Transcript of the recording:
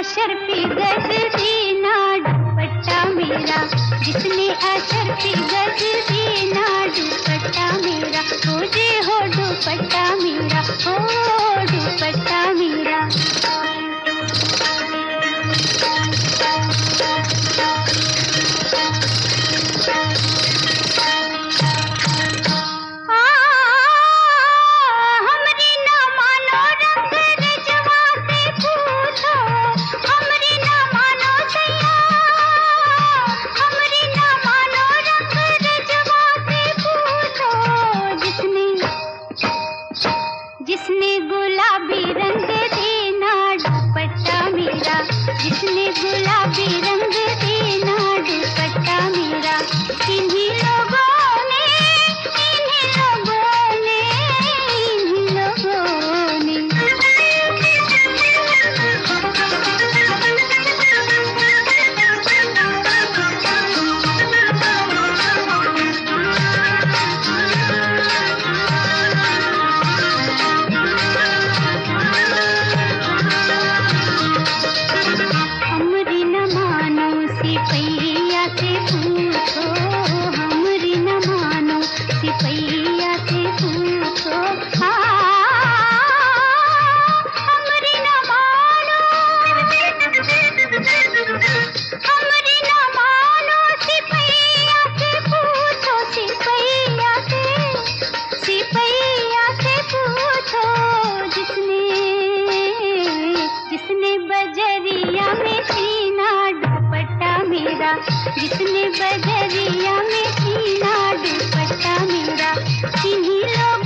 अशर पिघल दुपट्टा मेरा। जिसने अशर पिघल देना दुपट्टा मेरा। हो खोजे हो दुपट्टा मेरा। हो दुपट्टा जिसने गुलाबी रंग देना दुपट्टा मेरा। जिसने गुलाबी रंग जिसने बदरिया में सीना दुपट्टा मेरा किन्हीं लोग